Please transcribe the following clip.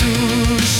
tuż